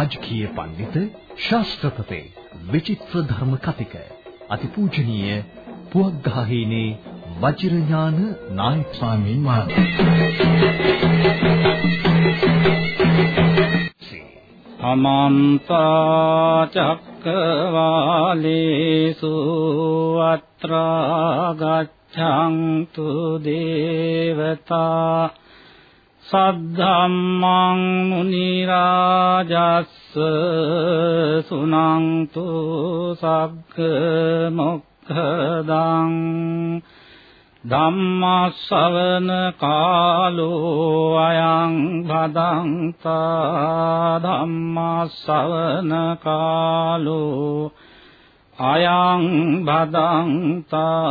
රාජකීය පඬිත ශාස්ත්‍රපති විචිත්‍ර ධර්ම කතික අතිපූජනීය පුවග්ගහහේනේ වජිරඥාන නායක ස්වාමීන් වහන්සේ. අමන්ත චක්කවාලේසු අත්‍රා ගච්ඡන්තු දේවතා සද්ධම්මං මුනි රාජස්ස සුනන්තු සග්ග මොක්ඛදං ධම්මස්සවන කාලෝ අයං භදංතා ධම්මස්සවන කාලෝ අයං භදංතා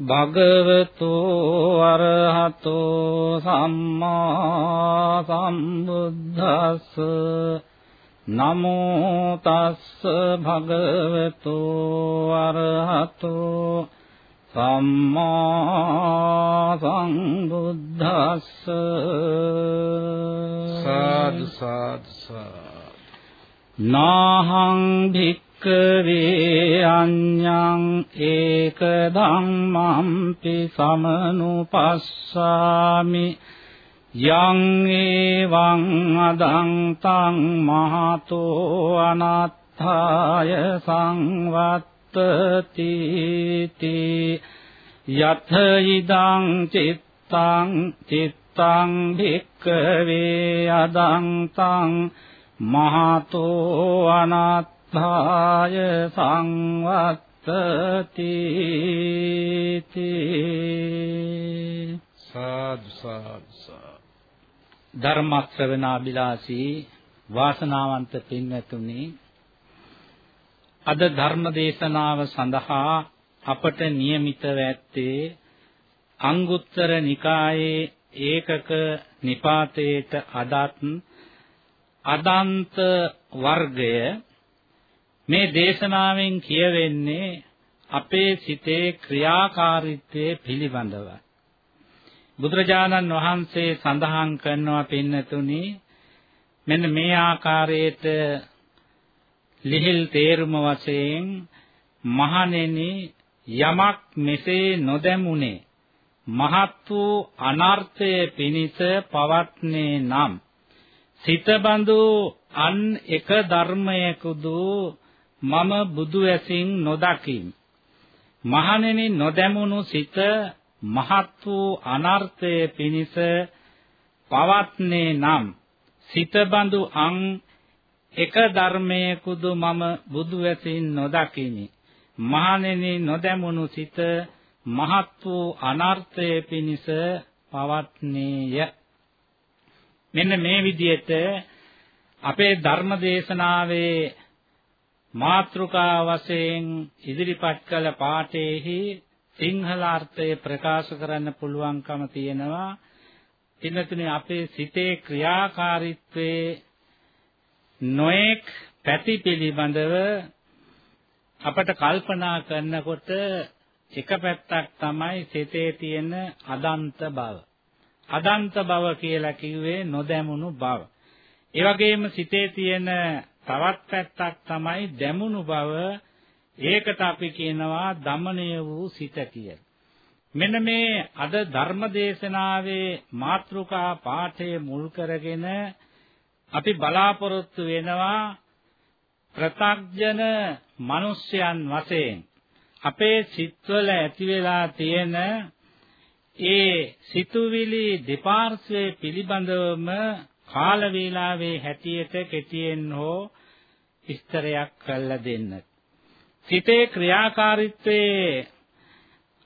භගවතු අරහතෝ සම්මා සම්බුද්දස්ස. නමෝ තස්ස භගවතු අරහතෝ සම්මා සංබුද්දස්ස සාදු සාදු නාහං භික්කවේ අඤ්ඤං ඒක ධම්මම්පි සමනුපස්සාමි යං ඒවං අදං තං මහතෝ අනත්ථාය සංවත් තති යත ඉදං චිත්තං චිත්තං භික්ඛවේ අදං තං මහතෝ සද්ධාය සංවත්තති සාදු සාදු ධර්ම ශ්‍රවණාබිලාසී වාසනාවන්ත පින්වත්නි අද ධර්ම දේශනාව සඳහා අපට નિયમિતව ඇත්තේ අංගුත්තර නිකායේ ඒකක නිපාතේට අදත් අදන්ත වර්ගය මේ දේශනාවෙන් කියවෙන්නේ අපේ සිතේ ක්‍රියාකාරීත්වයේ පිළිබඳව. බුදුරජාණන් වහන්සේ සඳහන් කරනවා පින්නතුනි මෙන්න මේ ආකාරයට ලිහිල් තේරුම වශයෙන් මහණෙනි යමක් මෙසේ නොදැමුනේ. මහත් වූ අනර්ථය පිණිස පවත්නේ නම් සිතබඳු අන් එක ධර්මයකුදු මම බුදු ඇසින් නොදකිම් මහණෙනි නොදැමුණු සිත මහත් වූ අනර්ථය පිණිස පවත්නේ නම් සිතබඳු අං එක ධර්මයකුදු මම බුදු වැසින් නොදකිමි. මහණෙනි නොදැමුණු සිත මහත් වූ අනර්ථය පිණිස පවත්නේය. මෙන්න මේ විදිහට අපේ ධර්ම දේශනාවේ මාත්‍රිකා වශයෙන් ඉදිරිපත් කළ පාඨයේහි සිංහල අර්ථය ප්‍රකාශ කරන්න පුළුවන්කම තියෙනවා. ඉන්නතුනේ අපේ සිතේ ක්‍රියාකාරීත්වයේ නොඑක් පැති පිළිබඳව අපට කල්පනා කරනකොට එක පැත්තක් තමයි සිතේ තියෙන අදන්ත බව. අදන්ත බව කියලා කිව්වේ නොදැමුණු බව. ඒ වගේම සිතේ තියෙන තවත් පැත්තක් තමයි දැමුණු බව. ඒකට අපි කියනවා දමණය වූ සිත කියලා. මෙන්න මේ අද ධර්ම දේශනාවේ මාතෘකා පාඨය මුල් කරගෙන අපි බලාපොරොත්තු වෙනවා ප්‍රතග්ජන මිනිස්යන් වශයෙන් අපේ සිත්වල ඇති වෙලා තියෙන ඒ සිතුවිලි දෙපාර්ශ්වයේ පිළිබඳවම කාල වේලාවේ හැටියට කෙටියෙන් හෝ විස්තරයක් කරලා දෙන්න. සිතේ ක්‍රියාකාරීත්වයේ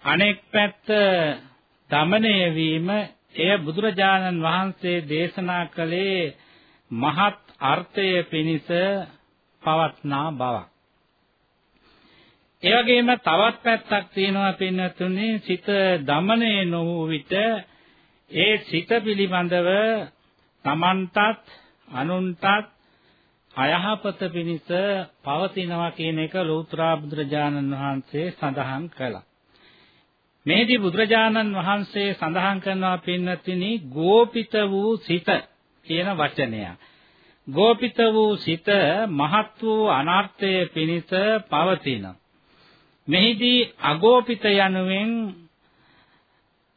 අනෙක් පැත්ත দমনය වීම එය බුදුරජාණන් වහන්සේ දේශනා කළේ මහත් අර්ථය පිණිස පවත්නා බවක්. ඒ වගේම තවත් පැත්තක් තියෙනවා පින්නතුනේ සිත দমনයේ නොවූ විට ඒ සිත පිළිබඳව Tamanටත් අනුන්ටත් අයහපත පිණිස පවතිනවා කියන එක ලෝතර බුදුරජාණන් වහන්සේ සඳහන් කළා. මේදී බුදුරජාණන් වහන්සේ සඳහන් කරනවා පින්නතිනි ගෝපිත වූ සිත කියන වචනය. ගෝපිත වූ සිත මහත් වූ අනර්ථය පිණිස පවතිනවා. මෙහිදී අගෝපිත යනුවෙන්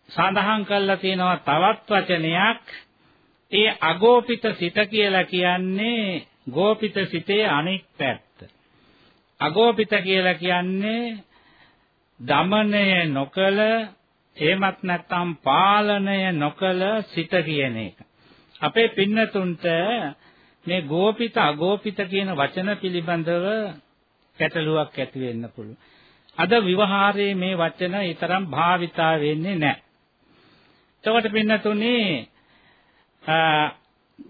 සඳහන් කරලා තියෙනවා තවත් වචනයක් ඒ අගෝපිත සිත කියලා කියන්නේ ගෝපිත සිතේ අනෙක් පැත්ත. අගෝපිත කියලා කියන්නේ දමනය නොකල එහෙමත් නැත්නම් පාලනය නොකල සිත කියන එක. අපේ පින්නතුන්ට මේ ගෝපිත අගෝපිත කියන වචන පිළිබඳව ගැටලුවක් ඇති වෙන්න පුළුවන්. අද විවහාරයේ මේ වචන ඊතරම් භාවිතා වෙන්නේ නැහැ. එතකොට පින්නතුනේ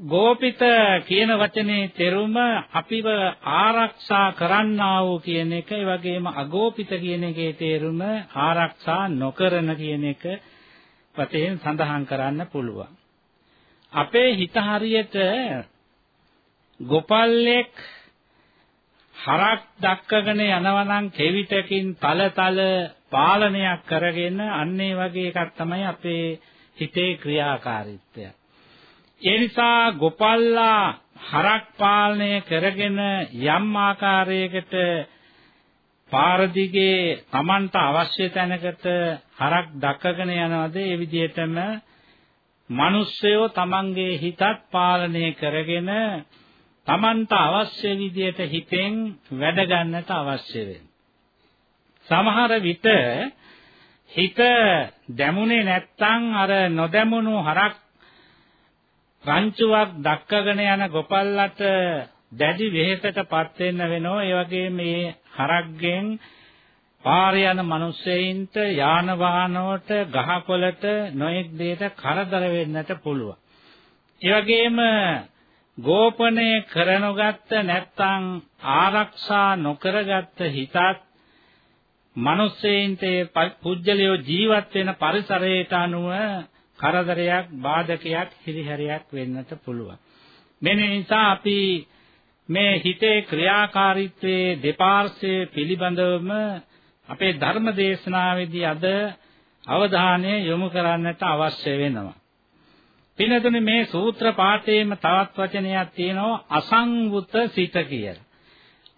ගෝපිත කියන වචනේ තෙරුම අපිව ආරක්ෂා කරන්නා වූ කියන එක ඒ වගේම අගෝපිත කියන එකේ තේරුම ආරක්ෂා නොකරන කියන එක වතෙන් සඳහන් කරන්න පුළුවන්. අපේ හිත හරියට ගොපල්ලෙක් හරක් දක්කගෙන යනවනම් කෙවිතකින් තලතල පාලනයක් කරගෙන අන්න ඒ වගේ එකක් තමයි අපේ හිතේ ක්‍රියාකාරීත්වය. ඒ නිසා ගොපල්ලා හරක් පාලනය කරගෙන යම් ආකාරයකට පාර දිගේ Tamanට අවශ්‍ය තැනකට හරක් දක්කගෙන යනවාද ඒ විදිහටම මිනිස්සයෝ Tamanගේ හිතත් පාලනය කරගෙන Tamanට අවශ්‍ය විදිහට හිතෙන් වැඩ ගන්නට අවශ්‍ය වෙනවා. සමහර විට හිත දැමුනේ නැත්තම් අර නොදැමුණු හරක් රංචුවක් දක්කගෙන යන ගොපල්ලට දැඩි වෙහෙසටපත් වෙන්න වෙනවා. ඒ වගේ මේ හරක්ගෙන් පාරේ යන මිනිස්සෙයින්ට යාන වාහනවලට ගහකොළට නොඑක් දෙයක කරදර වෙන්නට පුළුවන්. ඒ වගේම ගෝපණය කරනගත්ත නැත්නම් ආරක්ෂා නොකරගත්ත හිතත් මිනිස්සෙයින්ට පුජ්‍යලියෝ ජීවත් වෙන පරිසරයට අනුව කරදරයක් බාධකයක් හිරිහැරයක් වෙන්නට පුළුවන්. මෙන්න නිසා අපි මේ හිතේ ක්‍රියාකාරීත්වයේ දෙපාර්ශ්වයේ පිළිබඳවම අපේ ධර්ම දේශනාවේදී අද අවධානය යොමු කරන්නට අවශ්‍ය වෙනවා. පින්නතුනේ මේ සූත්‍ර පාඨයේම තවත් වචනයක් තියෙනවා අසංවුත සිත කියලා.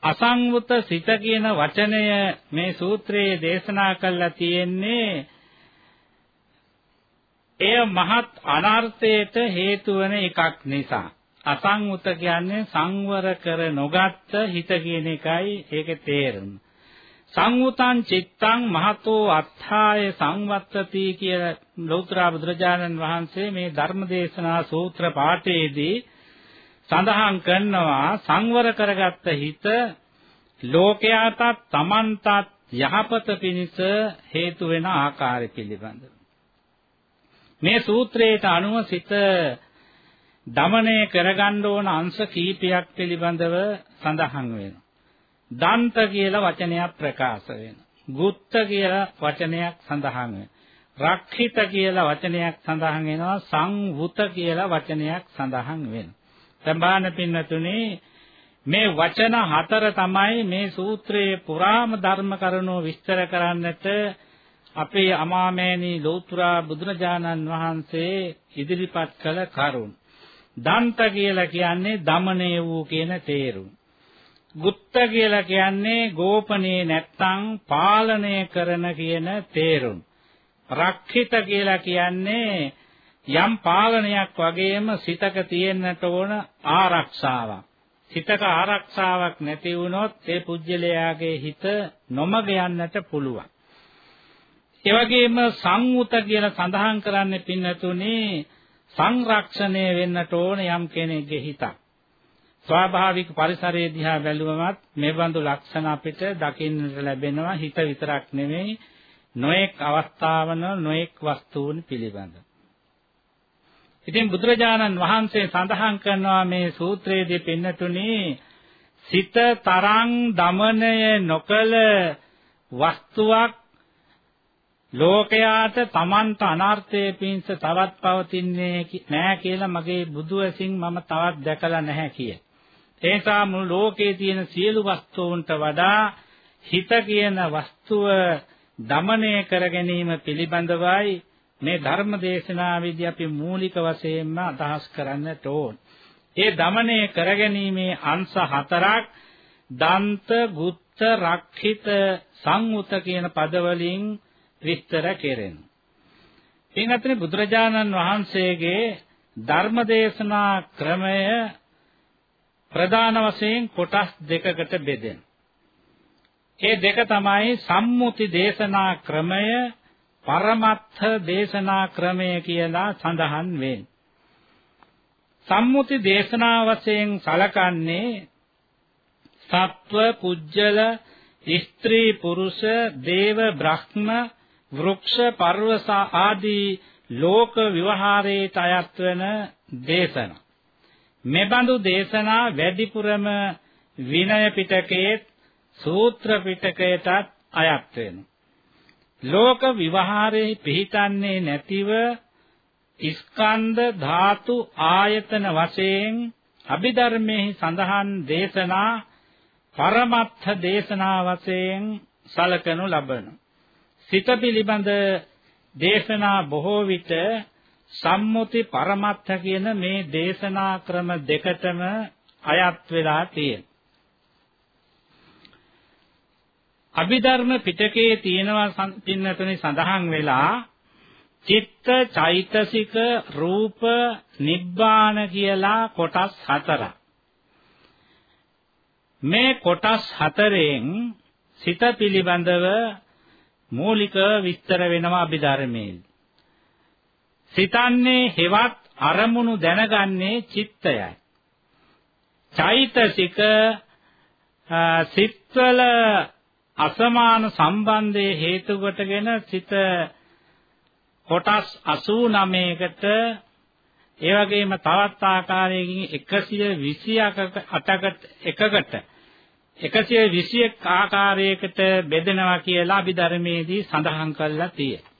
අසංවුත සිත කියන වචනය මේ සූත්‍රයේ දේශනා කළා තියෙන්නේ එය මහත් අනර්ථයට හේතු වන එකක් නිසා අසංවුත කියන්නේ සංවර කර නොගත්ත හිත කියන එකයි ඒකේ තේරුම. සංවුතං චිත්තං මහතෝ අත්ථාය සංවත්තති කියලා ලෞතර බුදුරජාණන් වහන්සේ මේ ධර්මදේශනා සූත්‍ර පාඨයේදී සඳහන් කරනවා සංවර කරගත්ත හිත ලෝකයාටත් තමන්ටත් යහපත පිණිස හේතු වෙන ආකාරය පිළිබඳව මේ සූත්‍රයට අනුව සිත දමනය කරගන්න ඕන අංශ කීපයක් පිළිබඳව සඳහන් වෙනවා. දන්ත කියලා වචනයක් ප්‍රකාශ වෙනවා. ගුත්ත කියලා වචනයක් සඳහන් වෙනවා. රක්ඛිත කියලා වචනයක් සඳහන් වෙනවා. සංවුත කියලා වචනයක් සඳහන් වෙනවා. සම්බාන පින්නතුනේ මේ වචන හතර තමයි මේ සූත්‍රයේ පුරාම ධර්ම කරුණෝ විස්තර කරන්නට අපේ අමාමෑණී ලෝතුරා බුදුරජාණන් වහන්සේ ඉදිරිපත් කළ කරුණ. දන්ත කියලා කියන්නේ දමණය වූ කියන තේරුම. ගුත්ත කියලා කියන්නේ ගෝපනේ නැත්තම් පාලනය කරන කියන තේරුම. රක්ෂිත කියලා කියන්නේ යම් පාලනයක් වගේම සිතක තියෙන්නට ඕන ආරක්ෂාවක්. සිතක ආරක්ෂාවක් නැති වුණොත් ඒ පුජ්‍යලයාගේ හිත නොමග යන්නට පුළුවන්. ඒ වගේම සංඋත කියලා සඳහන් කරන්නේ පින්නතුනේ සංරක්ෂණය වෙන්නට ඕන යම් කෙනෙක්ගේ හිතක්. ස්වාභාවික පරිසරයේ දිහා බැලුවමත් මේ බඳු ලක්ෂණ අපිට දකින්නට ලැබෙනවා හිත විතරක් නෙමෙයි නොඑක් අවස්ථාවන නොඑක් වස්තුන් පිළිබඳ. ඉතින් බුදුරජාණන් වහන්සේ සඳහන් කරනවා මේ සූත්‍රයේදී පින්නතුනේ සිත තරං দমনය නොකල වස්තුවක් ලෝකයාට Tamanta අනර්ථයේ පිංස තවත් පවතින්නේ නැහැ කියලා මගේ බුදු ඇසින් මම තවත් දැකලා නැහැ කිය. ඒ නිසා මුළු ලෝකේ තියෙන සියලු වස්තුන්ට වඩා හිත කියන වස්තුව দমনය කර ගැනීම පිළිබඳවයි මේ ධර්ම දේශනාවේදී අපි මූලික වශයෙන්ම අදහස් කරන්නට ඕන. ඒ দমনය කරගැනීමේ අංශ හතරක් දන්ත, ගුත්ත, රක්ඛිත, සංඋත කියන පදවලින් විස්තර කෙරෙනවා. ඊනත්‍රි බුදුරජාණන් වහන්සේගේ ධර්ම දේශනා ක්‍රමය ප්‍රධාන වශයෙන් කොටස් දෙකකට බෙදෙනවා. ඒ දෙක තමයි සම්මුති දේශනා ක්‍රමය පරමත්ථ දේශනා ක්‍රමය කියලා සඳහන් වෙන්නේ. සම්මුති දේශනා වශයෙන් සලකන්නේ සත්ව පුජ්‍යල ස්ත්‍රී පුරුෂ දේව බ්‍රහ්ම වෘක්ෂ පර්වස ආදී ලෝක විවහාරයට අයත් වෙන දේශනා. මෙබඳු දේශනා වැඩිපුරම විනය පිටකයේ සූත්‍ර පිටකයටත් අයත් වෙනවා. ලෝක විවහාරයේ පිහිටන්නේ නැතිව ස්කන්ධ ධාතු ආයතන වශයෙන් අභිධර්මයේ සඳහන් දේශනා පරමත්ථ දේශනා වශයෙන් සලකනු ලබන සිත පිළිබඳ දේශනා බොහෝ විට සම්මුති පරමත්ථ කියන මේ දේශනා ක්‍රම දෙකටම අයත් වෙලා තියෙනවා. අභිධර්ම පිටකයේ තියෙනවා පින්නතුනේ සඳහන් වෙලා චිත්ත චෛතසික රූප නිබ්බාන කියලා කොටස් හතරක්. මේ කොටස් හතරෙන් සිත පිළිබඳව මූලික විස්තර වෙනවා අභිධර්මයේ. සිතන්නේ හෙවත් අරමුණු දැනගන්නේ චිත්තයයි. චෛතසික සිත්වල අසමාන සම්බන්ධයේ හේතු කොටගෙන සිත කොටස් 89කට ඒ වගේම තවත් ආකාරයකින් 128කට එකකට 121 ආකාරයකට බෙදෙනවා කියලා අභිධර්මයේදී සඳහන් කරලා තියෙනවා.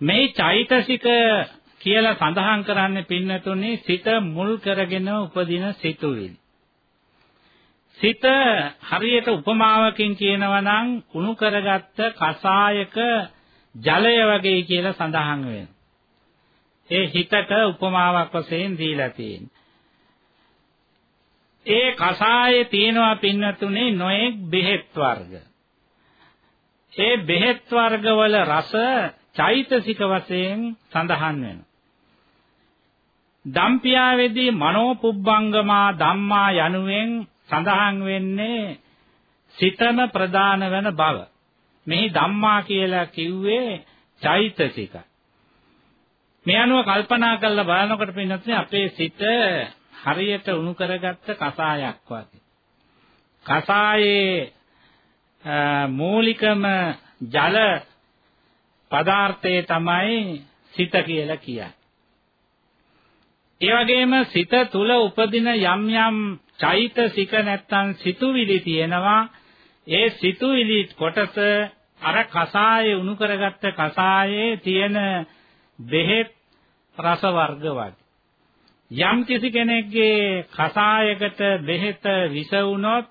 මේ චෛතසික කියලා සඳහන් කරන්නේ පින්නතුනේ සිත මුල් කරගෙන උපදින සිතුවිලි. සිත හරියට උපමාවකින් කියනවා නම් කුණු කරගත්ත කසායක ජලය වගේ කියලා සඳහන් වෙනවා. ඒ හිතට උපමාවක් වශයෙන් දීලා තියෙනවා. ඒ කසායේ තියෙනවා පින්නතුනේ නොඑක් බෙහෙත් වර්ග. ඒ බෙහෙත් වර්ග වල රස චෛතසික වශයෙන් සඳහන් වෙනවා. දම්පියාවේදී මනෝපුබ්බංගමා ධම්මා යනුවෙන් සඳහන් වෙන්නේ සිතම ප්‍රදාන වෙන බව. මෙහි ධම්මා කියලා කිව්වේ චෛතසික. මේ අනුව කල්පනා කරලා බලනකොට පින්නත් අපේ සිත හරියට උණු කරගත්ත කසායක් වගේ. කසායේ මූලිකම ජල පදාර්ථය තමයි සිත කියලා කියන්නේ. ඒ වගේම සිත තුල උපදින යම් යම් චෛතසික නැත්තම් සිතුවිලි තියෙනවා ඒ සිතුවිලි කොටස අර කසායේ උණු කරගත්ත කසායේ තියෙන බෙහෙත් රස වර්ග වගේ යම් කිසි කෙනෙක්ගේ කසායකට බෙහෙත විස වුණොත්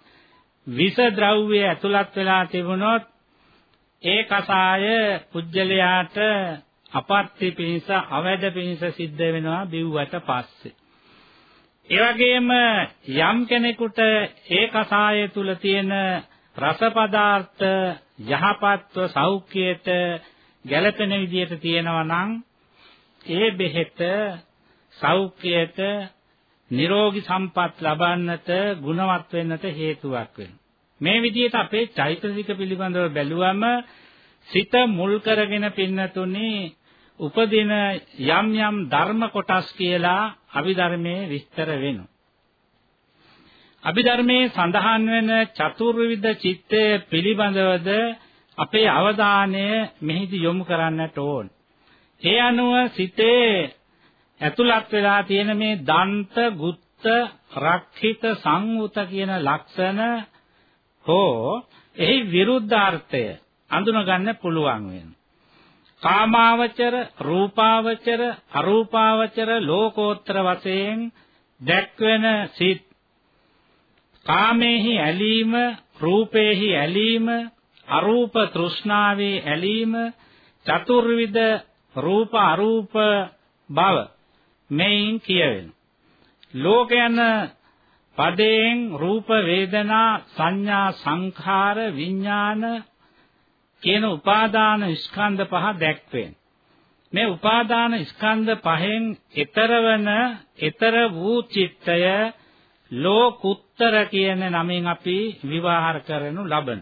විස ද්‍රව්‍ය ඇතුළත් වෙලා තිබුණොත් ඒ කසාය පුජ්‍යලයාට අපත්‍ය පිණිස අවැඩ පිණිස සිද්ධ වෙනවා බිව්වට පස්සේ. ඒ වගේම යම් කෙනෙකුට ඒ කසාය තුල තියෙන රස පදාර්ථ යහපත්ව සෞඛ්‍යයට ගැළපෙන විදිහට තියෙනවා නම් ඒ බෙහෙත සෞඛ්‍යයට නිරෝගී සම්පත් ලබන්නට ගුණවත් වෙන්නට හේතුවක් වෙනවා. මේ විදිහට අපේ චෛතසික පිළිබඳව බැලුවම සිත මුල් කරගෙන පින්නතුනේ උපදින යම් යම් ධර්ම කොටස් කියලා අභිධර්මයේ විස්තර වෙනවා. අභිධර්මයේ සඳහන් වෙන චතුර්විධ චිත්තය පිළිබඳවද අපේ අවධානය මෙහිදී යොමු කරන්නට ඕන. ඒ අනුව සිතේ ඇතුළත් වෙලා තියෙන මේ දන්ත, ගුත්ත, මුක්ත රක්ඛිත සංවුත කියන ලක්ෂණ හෝ එහි විරුද්ධාර්ථය අඳුනගන්න පුළුවන් වෙනවා. කාමාවචර, රූපාවචර, අරූපාවචර ලෝකෝත්තර වශයෙන් දැක්වෙන සිත් කාමේහි ඇලීම, රූපේහි ඇලීම, අරූප තෘෂ්ණාවේ ඇලීම, චතුර්විධ රූප අරූප බව මෙයින් කියවෙන. ලෝකයන් පදයෙන් රූප වේදනා සංඥා සංඛාර විඥාන කියන උපාදාන ස්කන්ධ පහ දැක්වෙන. මේ උපාදාන ස්කන්ධ පහෙන් ඊතරවන ඊතර වූ චිත්තය ලෝකුත්තර කියන නමින් අපි විවාහර කරනු ලබන.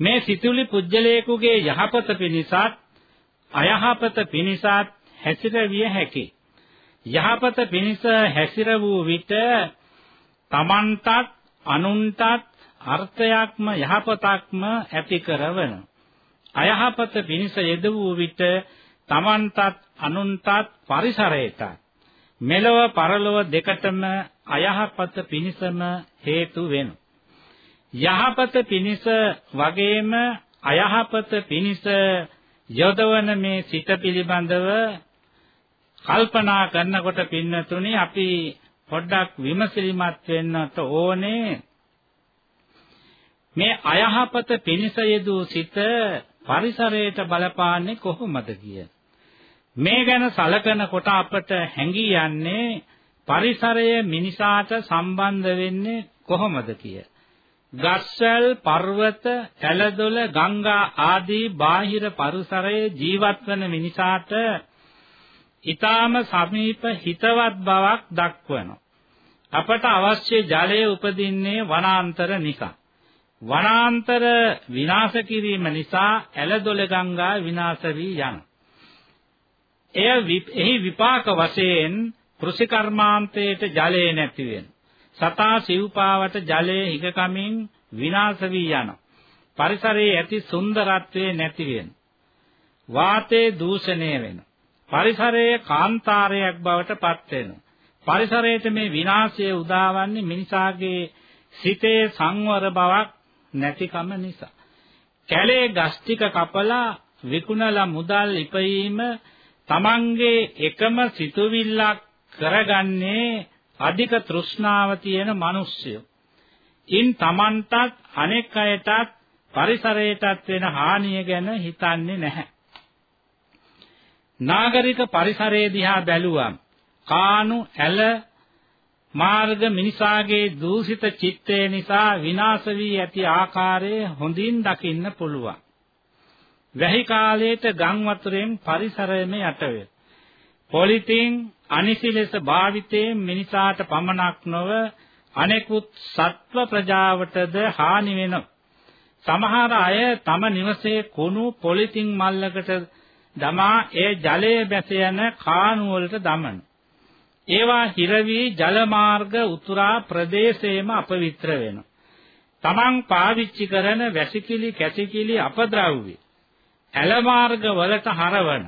මේ සිතුලි පුජ්‍යලේකුගේ යහපත පිණිසත් අයහපත පිණිසත් හැසිරවිය හැකියි. යහපත පිණිස හැසිර වූ විට තමන්ටත් අනුන්ටත් අර්ථයක්ම යහපතක්ම ඇති කරවන අයහපත පිණිස යෙද වූ විට තමන්ටත් අනුන්ටත් පරිසරයටත් මෙලව පරලොව දෙකටම අයහපත පිණිසම හේතු වෙන යහපත පිණිස වගේම අයහපත පිණිස යොදවන මේ සිත පිළිබඳව කල්පනා කරනකොට පින්නතුනි අපි පොඩ්ඩක් විමසිලිමත් වෙන්නට ඕනේ මේ අයහපත පිනිස යෙදූ සිත පරිසරයට බලපාන්නේ කොහොමද කිය. මේ ගැන සලකනකොට අපට හැඟී යන්නේ පරිසරය මිනිසාට සම්බන්ධ වෙන්නේ කොහොමද කිය. ගස්වැල් පර්වත ඇලදොල ගංගා ආදී බාහිර පරිසරයේ ජීවත් වන මිනිසාට ඊටාම සමීප හිතවත් බවක් දක්වනවා. අපට අවශ්‍ය ජලය උපදින්නේ වනාන්තර නිසා. වනාන්තර විනාශ කිරීම නිසා ඇලදොල ගංගා විනාශ වී යන. එය එහි විපාක වශයෙන් කෘෂි කර්මාන්තයේට ජලය නැති වෙන. සතා සිව්පාවට ජලය හිගකමින් විනාශ වී යන. පරිසරයේ ඇති සුන්දරත්වයේ නැති වෙන. වාතයේ දූෂණය වෙන. පරිසරයේ කාන්තාරයක් බවට පත් වෙනවා. පරිසරයට මේ විනාශය උදාවන්නේ මිනිසාගේ සිතේ සංවර බවක් නැතිකම නිසා. කැලේ ගස් ටික කපලා විකුණලා මුදල් ඉපයීම තමන්ගේ එකම සිතුවිල්ලක් කරගන්නේ අධික තෘෂ්ණාව තියෙන මිනිස්සුયો. ඉන් තමන්ටත් අනෙක් අයටත් පරිසරයටත් වෙන හානිය ගැන හිතන්නේ නැහැ. නාගරික පරිසරයේ දිහා බැලුවම් කානු ඇල මාර්ග මිනිසාගේ දූෂිත චිත්තය නිසා විනාශ වී ඇති ආකාරය හොඳින් දකින්න පුළුවන්. වැහි කාලයේට ගම් වතුරෙන් පරිසරයම යටවේ. පොලිතින් අනිසි ලෙස භාවිතයෙන් මිනිසාට පමණක් නොව අනෙකුත් සත්ව ප්‍රජාවටද හානි වෙනවා. සමහර අය තම නිවසේ කුණු පොලිතින් මල්ලකට දමා ඒ ජලය බැස යන කාණු වලට දමන. ඒවා හිර වී ජල මාර්ග උතුරා ප්‍රදේශයේම අපවිත්‍ර වෙනවා. තමන් පාවිච්චි කරන වැසිකිලි කැසිකිලි අපද්‍රව්‍ය ඇල මාර්ග වලට හරවන.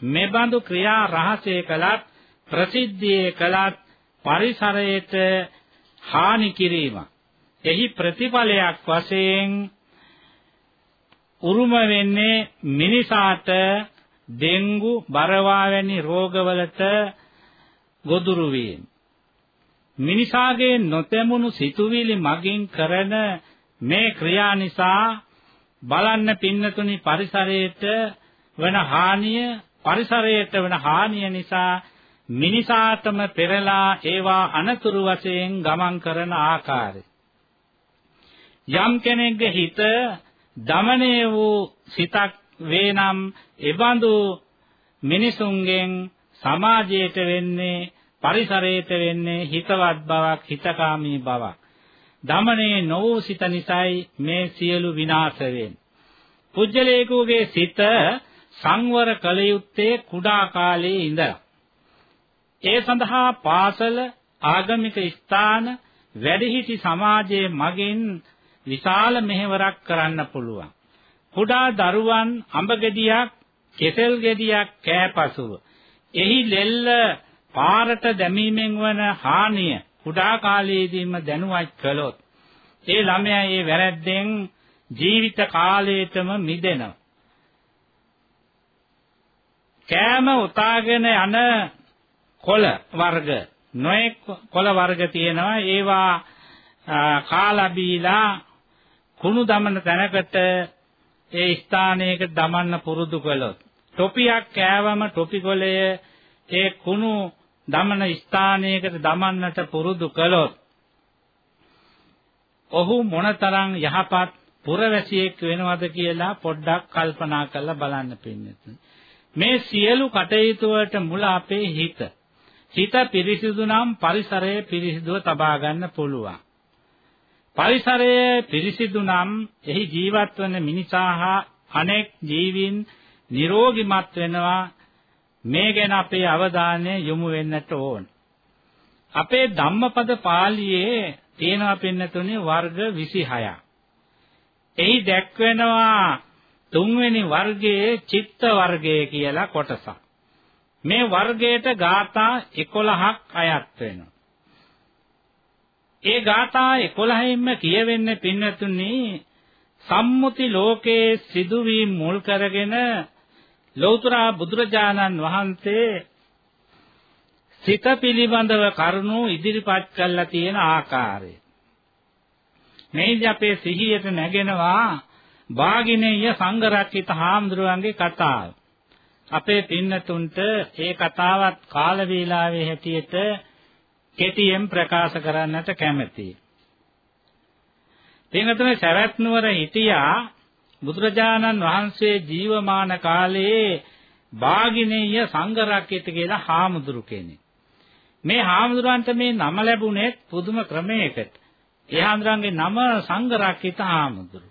මෙබඳු ක්‍රියා රහසේ කළත් ප්‍රසිද්ධියේ කළත් පරිසරයට හානි කිරීම. එහි ප්‍රතිඵලයක් වශයෙන් උරුම වෙන්නේ මිනිසාට ඩෙන්ගු බරවා වැනි රෝගවලට ගොදුරු වීම. මිනිසාගේ නොතෙමුණු සිතුවිලි මගින් කරන මේ ක්‍රියා නිසා බලන්න පින්නතුනි පරිසරයට වන හානිය පරිසරයට වන හානිය නිසා මිනිසාටම පෙරලා ඒවා අනතුරු වශයෙන් ගමන් කරන ආකාරය. යම් කෙනෙක්ගේ හිත දමණය වූ සිතක් වේනම් එබඳු මිනිසුන්ගෙන් සමාජයට වෙන්නේ පරිසරයට වෙන්නේ හිතවත් බවක් හිතකාමී බවක්. දමනේ නොවූ සිත නිසායි මේ සියලු විනාශ වෙන්නේ. පුජ්‍යලේකුගේ සිත සංවර කළ යුත්තේ කුඩා කාලයේ ඉඳලා. ඒ සඳහා පාසල ආගමික ස්ථාන වැඩිහිටි සමාජයේ මගින් විශාල මෙහෙවරක් කරන්න පුළුවන්. කුඩා දරුවන් අඹ ගෙඩියක් කෙසෙල් ගෙඩියක් කෑපසුව එහි ලෙල්ල පාරට දැමීමෙන් වන හානිය කුඩා කාලයේදීම දැනුවත් කළොත් ඒ ළමයා ඒ වැරැද්දෙන් ජීවිත කාලයටම මිදෙනවා. කෑම උතාගෙන යන කොළ වර්ග නොයෙක් කොළ වර්ග තියෙනවා ඒවා කාලා බීලා කුණු දමන තැනකට ඒ ස්ථානයකට දමන්න පුරුදු කළොත්. ටොපියක් කෑවම ටොපි කොළය ඒ කුණු දමන ස්ථානයකට දමන්නට පුරුදු කළොත් ඔහු මොනතරම් යහපත් පුරවැසියෙක් වෙනවද කියලා පොඩ්ඩක් කල්පනා කරලා බලන්න පින්නතුනි. මේ සියලු කටයුතු වලට මුල අපේ හිත. හිත පිරිසිදු නම් පරිසරය පිරිසිදුව තබා ගන්න පුළුවන්. පරිසරය පිරිසිදු නම් එහි ජීවත් වන මිනිසා හා අනෙක් ජීවීන් නිරෝගිමත් වෙනවා මේ ගැන අපේ අවධානය යොමු වෙන්නට ඕන. අපේ ධම්මපද පාළියේ තියෙනවා පින්නතුනේ වර්ග 26ක්. එහි දැක්වෙනවා තුන්වෙනි වර්ගයේ චිත්ත වර්ගය කියලා කොටසක්. මේ වර්ගයට ગાථා 11ක් අයත් වෙනවා. ඒ ગાථා 11න්ම කියවෙන්නේ පින්නතුනි සම්මුති ලෝකයේ සිදුවීම් මුල් කරගෙන ලෞතර බුදුරජාණන් වහන්සේ සිත පිළිබඳව කරුණු ඉදිරිපත් කළා තියෙන ආකාරය. මේදි අපේ සිහියට නැගෙනවා භාගිනේය සංඝරක්කිත හාමුදුරුවන්ගේ කතාව. අපේ පින්නතුන්ට ඒ කතාවත් කාල වේලාවේ හැටියට කෙටියෙන් ප්‍රකාශ කරන්නට කැමැතියි. පින්වතුනි සවැත් නුවර හිටියා බුදුරජාණන් වහන්සේ ජීවමාන කාලයේ බාගිනේය සංඝරක්කිත කියලා හාමුදුරු කෙනෙක්. මේ හාමුදුරන්ට මේ නම ලැබුණේ පුදුම ක්‍රමයකට. ඒ හාමුදුරන්ගේ නම සංඝරක්කිත හාමුදුරු.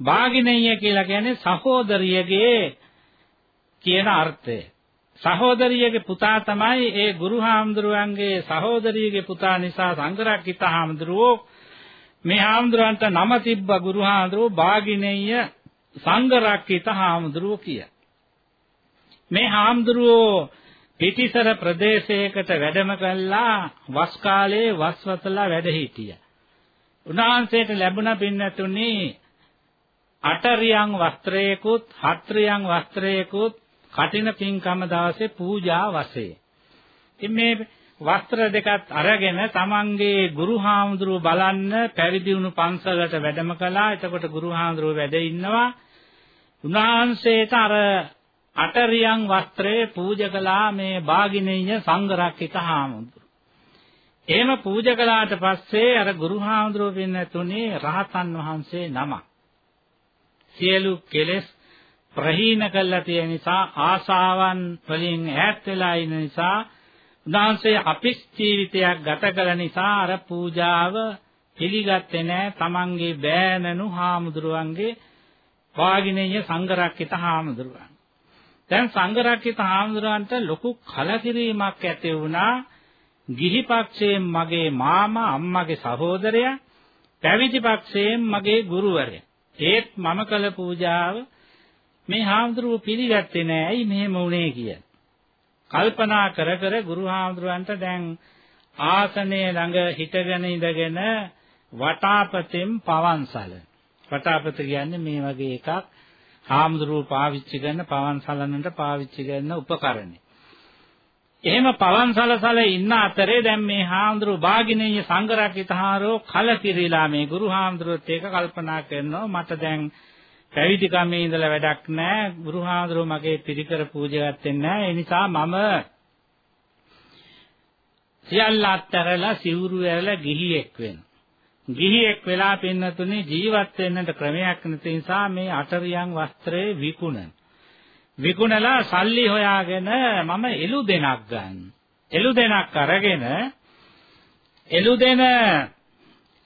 බාගිනේය කියලා කියන්නේ සහෝදරියගේ කියන අර්ථය. සහෝදරියගේ පුතා තමයි ඒ ගුරු හාමුදුරුවන්ගේ සහෝදරියගේ පුතා නිසා සංඝරක්කිත හාමුදුරුවෝ මේ හාමුදුරන්ට නම තිබ්බ ගුරු හාමුදුරුවෝ බාගිනෙය්‍ය සංඝරක්කිත හාමුදුරුවෝ කිය. මේ හාමුදුරුවෝ පිටිසර ප්‍රදේශයකට වැඩම කළා වස් කාලයේ වස්වතලා වැඩ හිටියා. උන්වහන්සේට ලැබුණ පින්නතුනි අටරියන් වස්ත්‍රයකුත් හත්රියන් වස්ත්‍රයකුත් කටින පින්කම දවසේ පූජා වශයෙන්. ඉතින් මේ වස්ත්‍ර දෙකත් අරගෙන තමන්ගේ ගුරු හාමුදුරුව බලන්න පැවිදි වුණු පන්සලට වැඩම කළා. එතකොට ගුරු හාමුදුරුව වැඩ ඉන්නවා. උන්වහන්සේට අර අටරියන් වස්ත්‍රයේ පූජකලා මේ බාගිනේය සංඝරක්කිත හාමුදුරුව. එහෙම පූජකලාට පස්සේ අර ගුරු හාමුදුරුව වෙන තුනේ රහතන් වහන්සේ නමක්. සියලු කෙලෙස් ප්‍රහීන කළා තියෙන නිසා ආසාවන් වලින් ඈත් වෙලා ඉන්න නිසා උන්වහන්සේ අපිස් ජීවිතයක් ගත කළ නිසා අර පූජාව පිළිගත්තේ නැහැ තමන්ගේ බෑනනු හාමුදුරුවන්ගේ වාගිනේය සංඝරක්කිත හාමුදුරුවන්. දැන් සංඝරක්කිත හාමුදුරුවන්ට ලොකු කලකිරීමක් ඇති වුණා. ගිහි පක්ෂයෙන් මගේ මාමා අම්මගේ සහෝදරයා පැවිදි පක්ෂයෙන් මගේ ගුරුවරයා. ඒත් මම කළ පූජාව මේ හාමුදුරුව පිළිගත්තේ නෑ. ඇයි මෙහෙම වුනේ කියලා. කල්පනා කර කර ගුරු හාමුදුරන්ට දැන් ආසනයේ ළඟ හිටගෙන ඉඳගෙන වටාපතෙන් පවන්සල. වටාපත කියන්නේ මේ වගේ එකක් හාමුදුරුවෝ පාවිච්චි කරන පවන්සලනට පාවිච්චි කරන උපකරණය. එහෙම පවන්සලසල ඉන්න අතරේ දැන් මේ හාමුදුරුවෝ බාගිනේය සංඝරක්කිතහාරෝ කලකිරීලා මේ ගුරු හාමුදුරුවෝත් ඒක කල්පනා කරනවා මට දැන් පැවිදි කමේ ඉඳලා වැඩක් නැහැ. ගුරුහාඳුරෝ මගේ පිරිකර පූජාවක් දෙන්නේ නැහැ. ඒ නිසා මම සියල්ල අත්හැරලා සිවුරු ඇරලා ගිහියෙක් වෙනවා. ගිහියෙක් වෙලා පින්නතුනේ ජීවත් වෙන්නට ක්‍රමයක් නැති නිසා මේ අටරියන් වස්ත්‍රේ විකුණන. විකුණලා සල්ලි හොයාගෙන මම එළු දෙනක් ගන්න. එළු දෙනක් අරගෙන එළු දෙන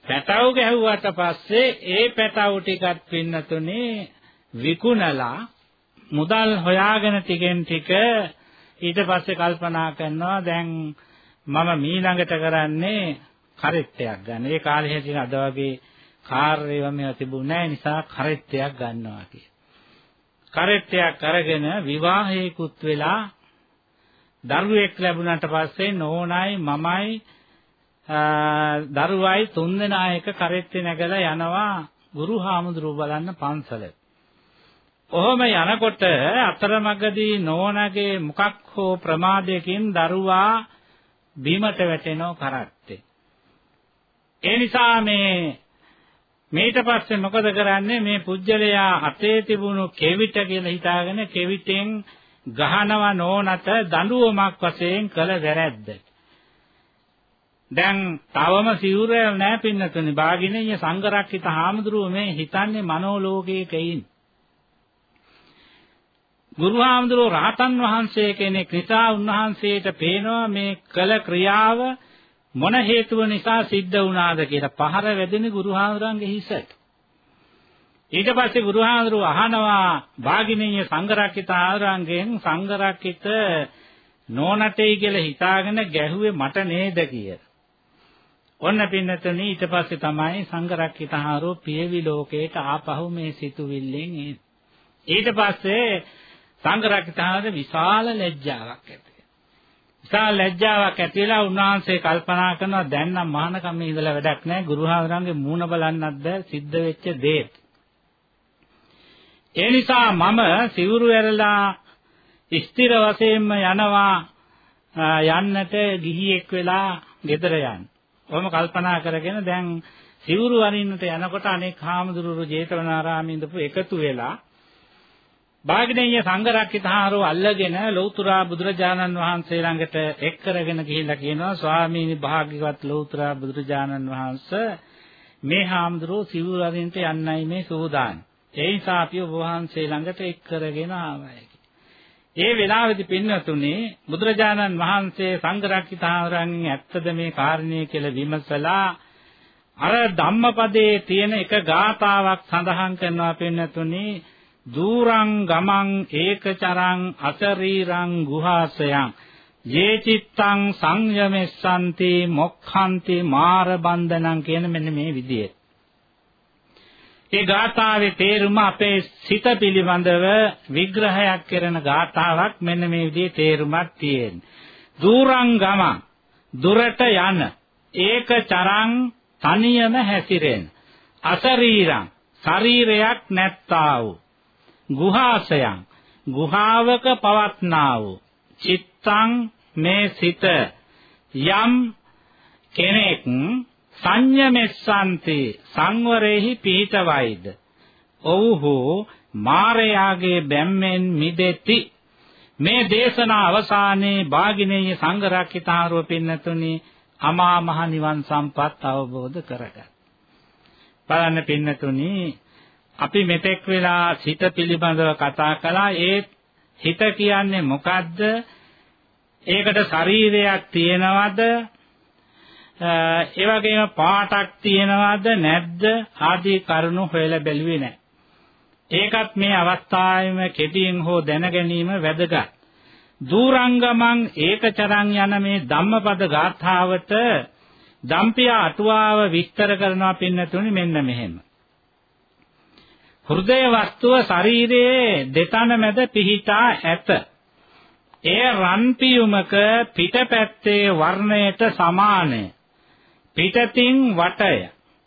පැටව ගැහුවට පස්සේ ඒ පැටව ටිකත් පින්නතුනේ විකුණලා මුදල් හොයාගෙන ටිකෙන් ටික ඊට පස්සේ කල්පනා කරනවා දැන් මම මීළඟට කරන්නේ කරිත්තයක් ගන්න. ඒ කාලේ හැටින් අද වගේ කාර් ඒවා මේවා තිබුණේ නැහැ නිසා කරිත්තයක් ගන්නවා කිය. කරිත්තයක් අරගෙන විවාහයකුත් වෙලා දරුවෙක් ලැබුණාට පස්සේ නෝනයි මමයි දරුවයි තුන්දෙනා එක කරෙත්තේ නැගලා යනවා ගුරු හාමුදුරුව බලන්න පන්සලට. ඔහොම යනකොට අතරමඟදී නෝනගේ මොකක් හෝ ප්‍රමාදයකින් දරුවා බිමට වැටෙනව කරත්තේ. ඒ නිසා මේ මේට පස්සේ මොකද කරන්නේ මේ පුජ්‍යලයා අතේ තිබුණු කෙවිත කියලා හිතාගෙන කෙවිතෙන් ගහනව නෝනට දඬුවමක් වශයෙන් කළ වැරැද්ද. දැන් තවම සිවුරල් නැහැ පින්නතුනි. බාගිනේ සංඝරක්කිත හාමුදුරුවෝ මේ හිතන්නේ මනෝලෝකයක ඉන්නේ. ගුරු හාමුදුරුවෝ රහතන් වහන්සේ කෙනෙක් නිසා උන්වහන්සේට පේනවා මේ කළ ක්‍රියාව මොන හේතුව නිසා සිද්ධ වුණාද කියලා පහර වැදෙන ගුරු හාමුදුරන්ගේ හිසට. ඊට පස්සේ ගුරු හාමුදුරුවෝ අහනවා භාගිනීය සංඝරක්කිත ආරංගෙන් සංඝරක්කිත නෝනටේ කියලා හිතාගෙන ගැහුවේ මට නේද කියලා. ඔන්න පින්නතනි ඊට පස්සේ තමයි සංඝරක්කිත ආරෝ පියවි ලෝකේට ආපහු මේ සිතුවිල්ලෙන් ඊට පස්සේ සංඝරක්කිතාට විශාල ලැජ්ජාවක් ඇති විශාල ලැජ්ජාවක් ඇති වෙලා උන්වහන්සේ කල්පනා කරනවා දැන් නම් මහානකම් ඉඳලා වැඩක් නැහැ ගුරුහාමරන්ගේ මූණ බලන්නත් බෑ සිද්ධ වෙච්ච දේ. ඒ නිසා මම සිවුරු ඇරලා ස්ථිර වශයෙන්ම යනවා යන්නට ගිහියෙක් වෙලා ගෙදර යන්න. කොහොම කල්පනා කරගෙන දැන් සිවුරු අරින්නට යනකොට අනෙක් හාමුදුරුවෝ ජේතවනාරාමේ ඉඳපු එකතු වෙලා භාග්‍යනීය සංඝරක්කිතහාරෝ අල්ලගෙන ලෞතුරා බුදුරජාණන් වහන්සේ ළඟට එක් කරගෙන ගිහිල්ලා කියනවා ස්වාමීනි භාග්‍යවත් ලෞතුරා බුදුරජාණන් වහන්සේ මේ හාමුදුරුවෝ සිවුරු අරින්ට යන්නයි මේ සූදානම්. ඒ නිසා අපි ඔබ වහන්සේ ළඟට එක් කරගෙන ආවයි. ඒ වෙලාවේදී පින්නතුනේ බුදුරජාණන් වහන්සේ සංඝරක්කිතහාරයන්ගෙන් ඇත්තද මේ කාරණේ කියලා විමසලා අර ධම්මපදයේ තියෙන එක ගාතාවක් සඳහන් කරනවා පින්නතුනේ දූරං ගමං ඒකචරං අසරීරං ගුහාසයං යේ චිත්තං සංයමෙස්සන්ති මොක්ඛන්ති මාර බන්ධනං කියන මෙන්න මේ විදිහට. ඒ ගාථාවේ තේරුම අපේ සිත පිළිබඳව විග්‍රහයක් කරන ගාථාවක් මෙන්න මේ විදිහේ තේරුමක් තියෙනවා. දූරං ගමං දුරට යන ඒකචරං තනියම හැසිරෙන අසරීරං ශරීරයක් නැත්තා වූ ගුහාසයන් ගුහාවක පවත්නා වූ චිත්තං මේ සිත යම් කෙනෙක් සංයමෙස්සන්ති සංවරෙහි පීඨවයිද? ඔව්හු මාරයාගේ බැම්මෙන් මිදෙති. මේ දේශනා අවසානයේ භාගිනේය සංඝරක්කිතාරෝ පින්නතුනි අමා මහ නිවන් සම්පත් අවබෝධ කරගත්. බලන්න පින්නතුනි අපි මෙතෙක් වෙලා සිත පිළිබඳව කතා කළා. ඒ හිත කියන්නේ මොකද්ද? ඒකට ශරීරයක් තියෙනවද? ඒ වගේම පාටක් තියෙනවද නැද්ද ආදී කරුණු හොයලා බැලුවේ නැහැ ඒකත් මේ අවස්ථාවේම කෙටියෙන් හෝ දැන ගැනීම වැදගත් දූරංගමං ඒකචරං යන මේ ධම්මපද ගාථාවට දම්පියා අටුවාව විස්තර කරනවා පින්නතුනි මෙන්න මෙහෙම හෘදය වස්තුව ශරීරයේ දෙතන මැද පිහිටා ඇත. එය රන් පියුමක පිටපැත්තේ වර්ණයට සමානය. පිටතින් වටය.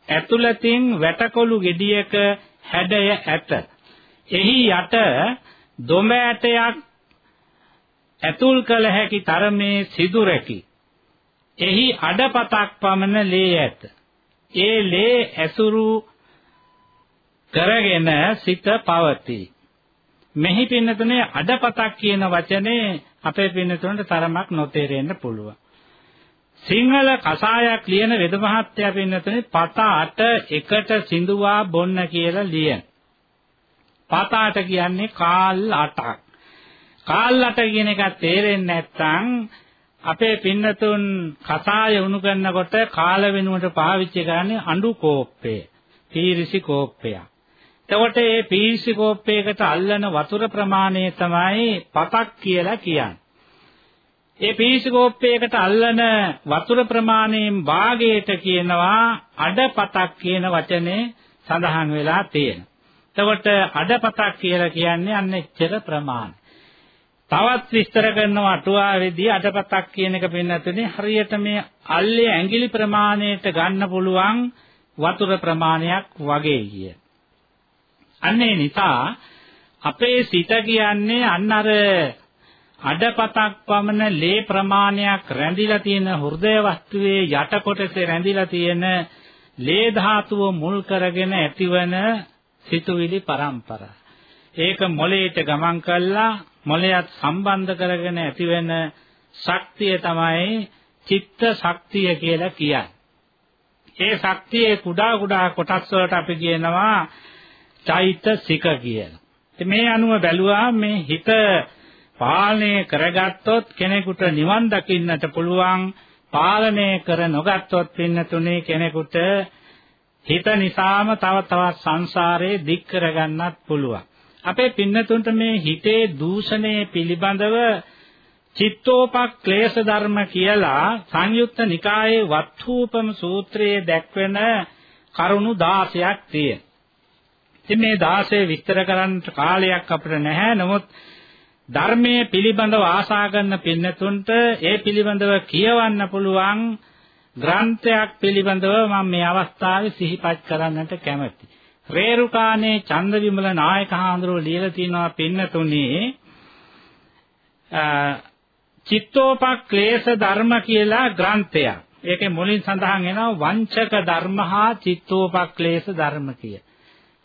ඇතුළතින් වැටකොළු ගෙඩියක හැඩය ඇත. එහි යට දොඹ ඇටයක් ඇතුල් කළ හැකි තරමේ සිදුරකි. එහි අඩපතක් පමණ ලේ ඇත. ඒ ලේ ඇසුරු කරගෙන සිත පවතී. මෙහි පින්නතුනේ අඩපතක් කියන වචනේ අපේ පින්නතුන්ට තරමක් නොතේරෙන්න පුළුවන්. සිංහල කසායක් ලියන වෙද මහත්තයා පින්නතුනේ පත අට එකට සිඳුවා බොන්න කියලා ලියන. පත අට කියන්නේ කාල් අටක්. කාල් අට කියන එක තේරෙන්නේ නැත්නම් අපේ පින්නතුන් කසාය උණු කරනකොට කාල වෙනුවට පාවිච්චි කරන්නේ අඬු කෝප්පය. පීරිසි කෝප්පයක්. එතකොට මේ පීසි කෝප්පයකට අල්ලන වතුර ප්‍රමාණය තමයි පතක් කියලා කියන්නේ. ඒ පීසි කෝප්පයකට අල්ලන වතුර ප්‍රමාණයෙන් භාගයට කියනවා අඩපතක් කියන වචනේ සඳහන් වෙලා තියෙනවා. එතකොට අඩපතක් කියලා කියන්නේ අන්න එච්චර ප්‍රමාණය. තවත් විස්තර කරනවා අටුවාවේදී අටපතක් කියන එක පෙන්නතුනේ හරියට මේ අල්ලේ ඇඟිලි ප්‍රමාණයට ගන්න පුළුවන් වතුර ප්‍රමාණයක් වගේ කිය. අන්නේ නිසා අපේ සිත කියන්නේ අන්න අර අඩපතක් පමණ ලේ ප්‍රමාණයක් රැඳිලා තියෙන හෘදය වස්තුවේ යට කොටසේ රැඳිලා තියෙන ලේ ධාතුව මුල් කරගෙන ඇතිවන සිතුවිලි පරම්පරා. ඒක මොළයට ගමන් කළා මොළයත් සම්බන්ධ කරගෙන ඇතිවෙන ශක්තිය තමයි චිත්ත ශක්තිය කියලා කියන්නේ. ඒ ශක්තියේ කුඩා කුඩා කොටස් වලට අපි කියනවා චෛතසික කියලා. මේ අනුව බැලුවා මේ හිත පාලනය කරගත්තොත් කෙනෙකුට නිවන් දකින්නට පුළුවන් පාලනය කර නොගත්තොත් පින්නතුනේ කෙනෙකුට හිත නිසාම තව තවත් සංසාරේ දික් කරගන්නත් පුළුවන් අපේ පින්නතුන්ට මේ හිතේ දූෂණය පිළිබඳව චිත්තෝපක්ලේශ ධර්ම කියලා සංයුත්ත නිකායේ වත්ථූපම සූත්‍රයේ දැක්වෙන කරුණු 16ක් තියෙනවා. ඉතින් මේ 16 විස්තර කරන්න කාලයක් අපිට නැහැ. නමුත් ධර්මයේ පිළිබඳව ආසා කරන පින්නතුන්ට ඒ පිළිබඳව කියවන්න පුළුවන් ග්‍රන්ථයක් පිළිබඳව මම මේ අවස්ථාවේ සිහිපත් කරන්නට කැමැතියි. රේරුකානේ චන්දවිමල නායක හාමුදුරුවෝ ලියලා තිනවා පින්නතුනේ චිත්තෝපක්ලේශ ධර්ම කියලා ග්‍රන්ථයක්. ඒකේ මුලින් සඳහන් වෙනවා වංචක ධර්ම හා චිත්තෝපක්ලේශ ධර්ම කිය.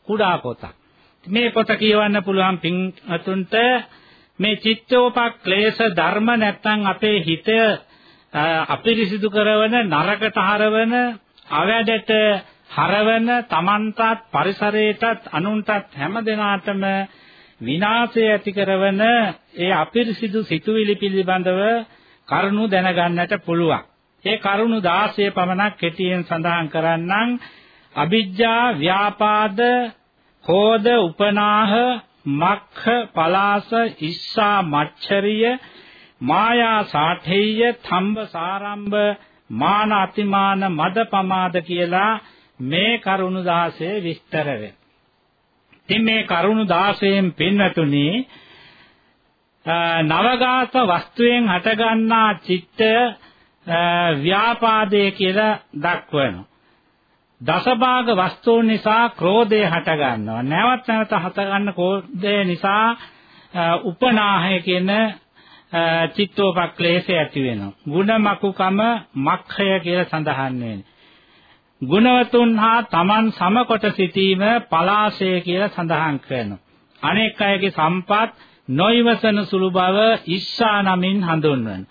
කුඩා පොතක්. මේ පොත කියවන්න පුළුවන් පින්තුන්ට මේ චිත්තෝපක්ලේශ ධර්ම නැත්තම් අපේ හිත අපිරිසිදු කරන නරකට හරවන අවැඩට හරවන තමන්ටත් පරිසරයටත් අනුන්ටත් හැම දෙනාටම විනාශය ඇති කරන ඒ අපිරිසිදු සිතුවිලි පිළිබඳව කරුණු දැනගන්නට පුළුවන්. ඒ කරුණු 16 පමණක් කෙටියෙන් සඳහන් කරන්නම්. අවිජ්ජා ව්‍යාපාද හෝද උපනාහ මක්ඛ පලාස ඉස්සා මච්චරිය මායා සාඨේය තම්බ සාරම්භ මාන අතිමාන මද පමාද කියලා මේ කරුණු 16 විස්තර වෙනවා. ඉතින් මේ කරුණු 16න් පින්නතුනි නවගාත වස්තුවෙන් හටගන්නා චිත්ත ව්‍යාපාදයේ කියලා දක්වනවා. දසභාග වස්තුන් නිසා ක්‍රෝධය හට ගන්නවා. නැවත නැවත හට ගන්න ක්‍රෝධය නිසා උපනාහය කියන චිත්තෝපක්ලේශය ඇති වෙනවා. ಗುಣමකුකම මක්ඛය කියලා සඳහන් වෙනවා. ගුණවතුන් හා තමන් සමකොට සිටීම පලාශය කියලා සඳහන් කරනවා. අනෙක් අයගේ සම්පත් නොයිවසන සුළු බව ඉස්සා නමින් හඳුන්වන.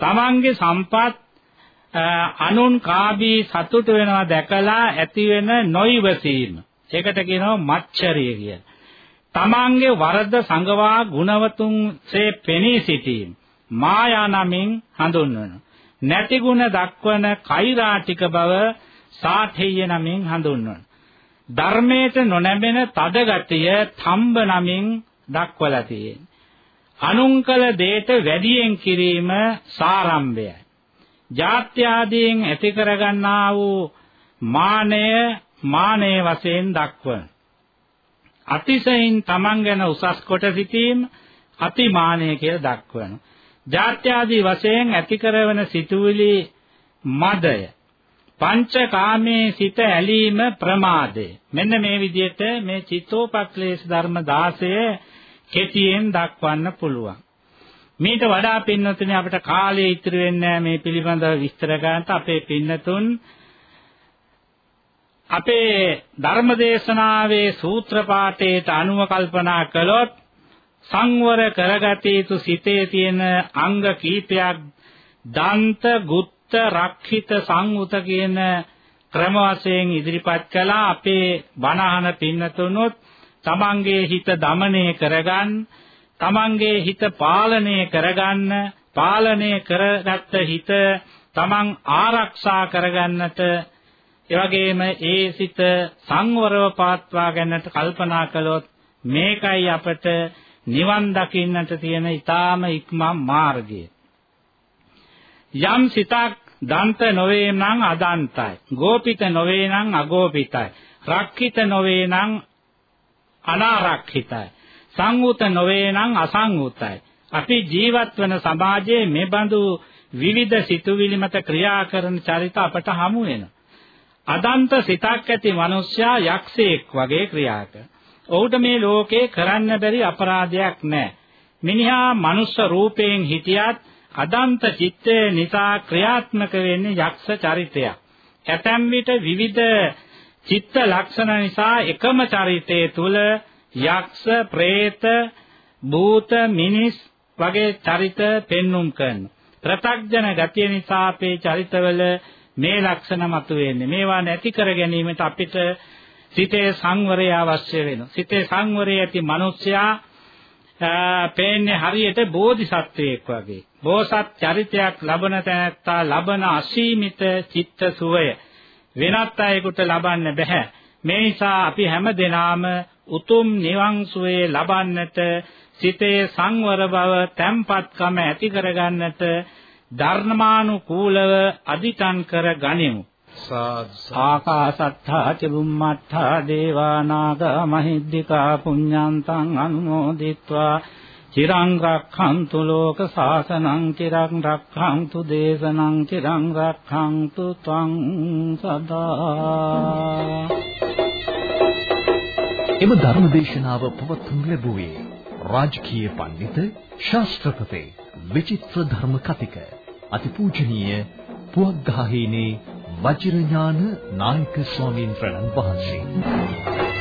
තමන්ගේ සම්පත් අනුන් කාබී සතුට වෙනවා දැකලා ඇති වෙන නොයිවසීම. ඒකට කියනවා මච්චරිය කියලා. තමන්ගේ වරද සංගවා ගුණවතුන්සේ පෙනී සිටීම මායා නමින් හඳුන්වනවා. නැති ගුණ දක්වන කෛරාටික බව සාඨේය නමින් හඳුන්වනවා. ධර්මයට නොනැමෙන තද ගතිය තම්බ නමින් දක්වලා තියෙනවා. අනුංකල දේට වැඩියෙන් කිරීම සාරම්භයයි. ජාත්‍ය ආදීන් ඇති කරගන්නා වූ මානය මානය වශයෙන් දක්වන. අතිශයින් තමන් ගැන උසස් කොට සිටීම අතිමානය කියලා දක්වන. ජාත්‍ය ආදී වශයෙන් ඇති කරවන සිතුවිලි මදය පංචකාමයේ සිත ඇලීම ප්‍රමාදය. මෙන්න මේ විදිහට මේ චිත්තෝපක්ලේශ ධර්ම 16 කෙටියෙන් දක්වන්න පුළුවන්. මේට වඩා පින්නතුනේ අපිට කාලය ඉතුරු වෙන්නේ මේ පිළිබඳව විස්තර ගන්නත් අපේ පින්නතුන්. අපේ ධර්මදේශනාවේ සූත්‍ර පාඨයට අනුව කල්පනා කළොත් සංවර කරගත යුතු සිතේ තියෙන අංග කීපයක් දන්ත ගුත්ත රක්ෂිත සංඋත කියන ක්‍රම වශයෙන් ඉදිරිපත් කළා අපේ බණහන පින්නතුනොත් තමන්ගේ හිත দমনය කරගන්න තමන්ගේ හිත පාලනය කරගන්න පාලනය කරගත්ත හිත තමන් ආරක්ෂා කරගන්නට එවැගේම ඒ සිත සංවරව පාත්වා ගන්නට කල්පනා කළොත් මේකයි අපට නිවන් දකින්නට තියෙන ඊටාම ඉක්මන් මාර්ගය යම් සිතක් දන්ත නොවේ නම් අදන්තයි. ගෝපිත නොවේ නම් අගෝපිතයි. රක්ඛිත නොවේ නම් අනාරක්ඛිතයි. සංවුත නොවේ නම් අසංවුතයි. අපි ජීවත් වන සමාජයේ මේ බඳු විවිධ සිතුවිලි මත ක්‍රියා කරන චරිත අපට හමු වෙනවා. අදන්ත සිතක් ඇති මිනිසයා යක්ෂයෙක් වගේ ක්‍රියා කරනවා. ඔහුට මේ ලෝකේ කරන්න බැරි අපරාධයක් නැහැ. මිනිහා මනුස්ස රූපයෙන් හිටියත් අදන්ත චිත්තය නිසා ක්‍රියාත්මක වෙන්නේ යක්ෂ චරිතයක්. ඇතැම් විට විවිධ චිත්ත ලක්ෂණ නිසා එකම චරිතයේ තුල යක්ෂ, പ്രേත, භූත, මිනිස් වගේ චරිත පෙන්눔 කරනවා. ප්‍රත්‍යඥ ගතිය නිසා අපේ චරිතවල මේ ලක්ෂණ මතුවෙන්නේ. මේවා නැති කර ගැනීමට අපිට සිතේ සංවරය අවශ්‍ය වෙනවා. සිතේ සංවරය ඇති මිනිසයා පේන්නේ හරියට බෝධිසත්වයෙක් වගේ. බෝසත් චරිතයක් ලබන තැනැත්තා ලබන අසීමිත චිත්ත සුවය වෙනත් අයෙකුට ලබන්න බෑ. මේ නිසා අපි හැම දිනාම උතුම් නිවන් සුවේ ලබන්නට සිතේ සංවර බව, තැම්පත්කම ඇති කරගන්නට ධර්මානුකූලව අදිටන් කර ගනිමු. ආකාසත්තා චුම්මත්තා දේවානාග මහිද්దికා පුඤ්ඤන්තං අනුමෝදිත්වා. චිරං රක්ඛන්තු ලෝක සාසනං චිරං රක්ඛන්තු දේශනං චිරං රක්ඛන්තු ත්වං සදා එම ධර්ම දේශනාව පවත්වනු ලැබුවේ රාජකීය පඬිත ශාස්ත්‍රපති විචිත්‍ර ධර්ම කතික අතිපූජනීය පුවග්ගහහේනේ වජිරඥාන නායක ස්වාමීන් වහන්සේ.